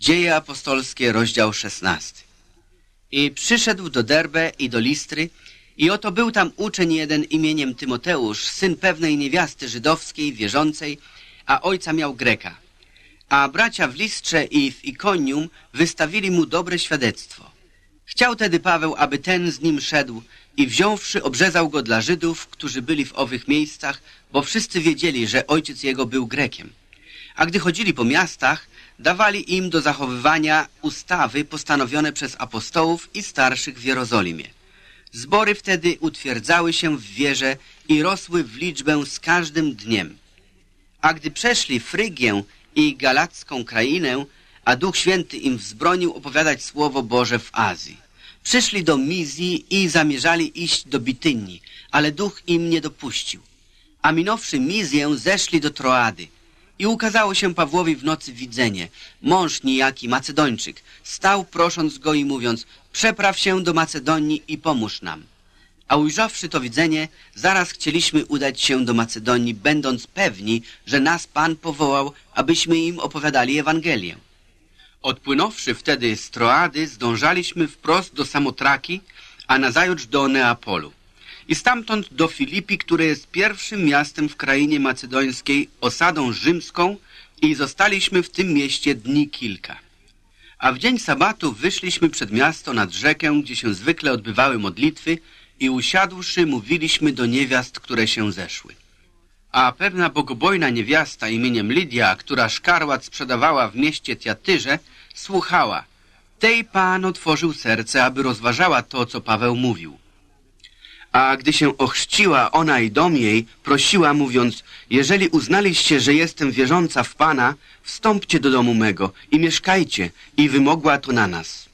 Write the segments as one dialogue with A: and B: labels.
A: Dzieje apostolskie, rozdział 16. I przyszedł do Derbe i do Listry, i oto był tam uczeń jeden imieniem Tymoteusz, syn pewnej niewiasty żydowskiej, wierzącej, a ojca miał Greka. A bracia w Listrze i w Ikonium wystawili mu dobre świadectwo. Chciał tedy Paweł, aby ten z nim szedł i wziąwszy obrzezał go dla Żydów, którzy byli w owych miejscach, bo wszyscy wiedzieli, że ojciec jego był Grekiem. A gdy chodzili po miastach, dawali im do zachowywania ustawy postanowione przez apostołów i starszych w Jerozolimie. Zbory wtedy utwierdzały się w wierze i rosły w liczbę z każdym dniem. A gdy przeszli Frygię i Galacką krainę, a Duch Święty im wzbronił opowiadać Słowo Boże w Azji. Przyszli do Mizji i zamierzali iść do Bitynii, ale Duch im nie dopuścił. A minąwszy Mizję, zeszli do Troady – i ukazało się Pawłowi w nocy widzenie. Mąż niejaki, Macedończyk, stał prosząc go i mówiąc, przepraw się do Macedonii i pomóż nam. A ujrzawszy to widzenie, zaraz chcieliśmy udać się do Macedonii, będąc pewni, że nas Pan powołał, abyśmy im opowiadali Ewangelię. Odpłynąwszy wtedy z Troady, zdążaliśmy wprost do Samotraki, a nazajutrz do Neapolu i stamtąd do Filipi, które jest pierwszym miastem w krainie macedońskiej, osadą rzymską i zostaliśmy w tym mieście dni kilka. A w dzień sabatu wyszliśmy przed miasto nad rzekę, gdzie się zwykle odbywały modlitwy i usiadłszy mówiliśmy do niewiast, które się zeszły. A pewna bogobojna niewiasta imieniem Lidia, która szkarłat sprzedawała w mieście Tiatyrze, słuchała. Tej Pan otworzył serce, aby rozważała to, co Paweł mówił. A gdy się ochrzciła ona i dom jej, prosiła mówiąc, jeżeli uznaliście, że jestem wierząca w Pana, wstąpcie do domu mego i mieszkajcie. I wymogła to na nas.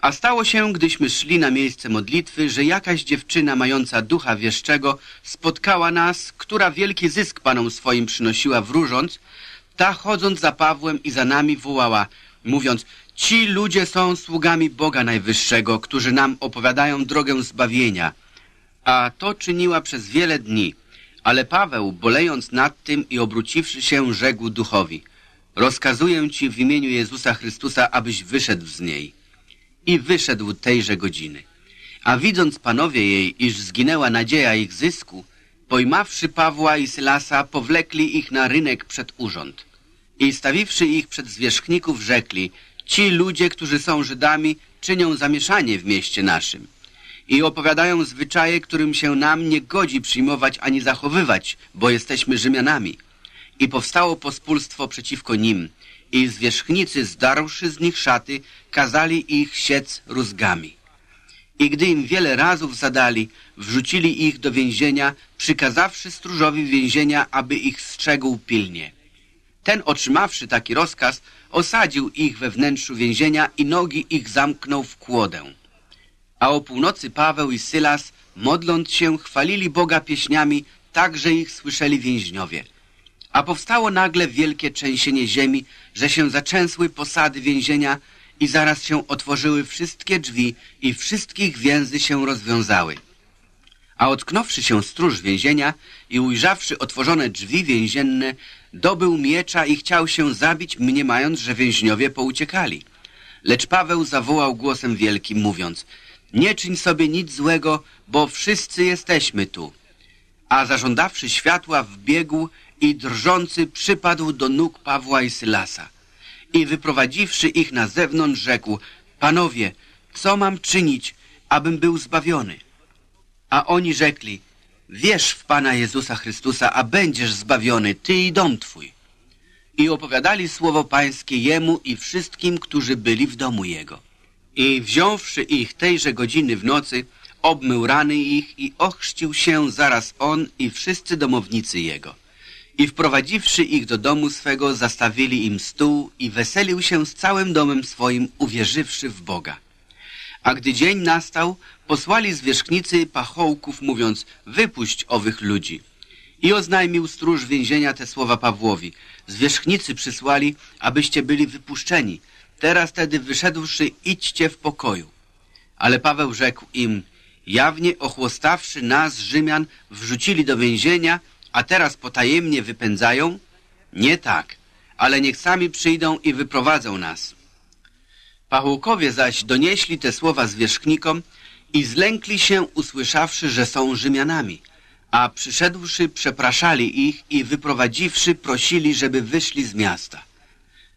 A: A stało się, gdyśmy szli na miejsce modlitwy, że jakaś dziewczyna mająca ducha wieszczego spotkała nas, która wielki zysk Panom swoim przynosiła wróżąc, ta chodząc za Pawłem i za nami wołała, mówiąc, ci ludzie są sługami Boga Najwyższego, którzy nam opowiadają drogę zbawienia – a to czyniła przez wiele dni. Ale Paweł, bolejąc nad tym i obróciwszy się, rzekł duchowi, rozkazuję ci w imieniu Jezusa Chrystusa, abyś wyszedł z niej. I wyszedł tejże godziny. A widząc panowie jej, iż zginęła nadzieja ich zysku, pojmawszy Pawła i Sylasa, powlekli ich na rynek przed urząd. I stawiwszy ich przed zwierzchników, rzekli, ci ludzie, którzy są Żydami, czynią zamieszanie w mieście naszym i opowiadają zwyczaje, którym się nam nie godzi przyjmować ani zachowywać, bo jesteśmy Rzymianami. I powstało pospólstwo przeciwko nim i zwierzchnicy, zdarłszy z nich szaty, kazali ich siec rózgami. I gdy im wiele razów zadali, wrzucili ich do więzienia, przykazawszy stróżowi więzienia, aby ich strzegł pilnie. Ten, otrzymawszy taki rozkaz, osadził ich we wnętrzu więzienia i nogi ich zamknął w kłodę. A o północy Paweł i Sylas, modląc się, chwalili Boga pieśniami, tak, że ich słyszeli więźniowie. A powstało nagle wielkie trzęsienie ziemi, że się zaczęsły posady więzienia i zaraz się otworzyły wszystkie drzwi i wszystkich więzy się rozwiązały. A otknąwszy się stróż więzienia i ujrzawszy otworzone drzwi więzienne, dobył miecza i chciał się zabić, mniemając, że więźniowie pouciekali. Lecz Paweł zawołał głosem wielkim, mówiąc – nie czyń sobie nic złego, bo wszyscy jesteśmy tu. A zażądawszy światła wbiegł i drżący przypadł do nóg Pawła i Sylasa. I wyprowadziwszy ich na zewnątrz rzekł, Panowie, co mam czynić, abym był zbawiony? A oni rzekli, wierz w Pana Jezusa Chrystusa, a będziesz zbawiony, ty i dom twój. I opowiadali słowo pańskie jemu i wszystkim, którzy byli w domu jego. I wziąwszy ich tejże godziny w nocy, obmył rany ich i ochrzcił się zaraz on i wszyscy domownicy jego. I wprowadziwszy ich do domu swego, zastawili im stół i weselił się z całym domem swoim, uwierzywszy w Boga. A gdy dzień nastał, posłali zwierzchnicy pachołków, mówiąc, wypuść owych ludzi. I oznajmił stróż więzienia te słowa Pawłowi. Zwierzchnicy przysłali, abyście byli wypuszczeni, Teraz tedy wyszedłszy, idźcie w pokoju. Ale Paweł rzekł im, jawnie ochłostawszy nas, Rzymian, wrzucili do więzienia, a teraz potajemnie wypędzają? Nie tak, ale niech sami przyjdą i wyprowadzą nas. Pachołkowie zaś donieśli te słowa zwierzchnikom i zlękli się, usłyszawszy, że są Rzymianami, a przyszedłszy przepraszali ich i wyprowadziwszy prosili, żeby wyszli z miasta.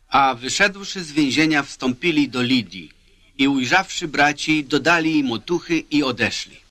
A: A wyszedłszy z więzienia wstąpili do Lidii i ujrzawszy braci, dodali im otuchy i odeszli.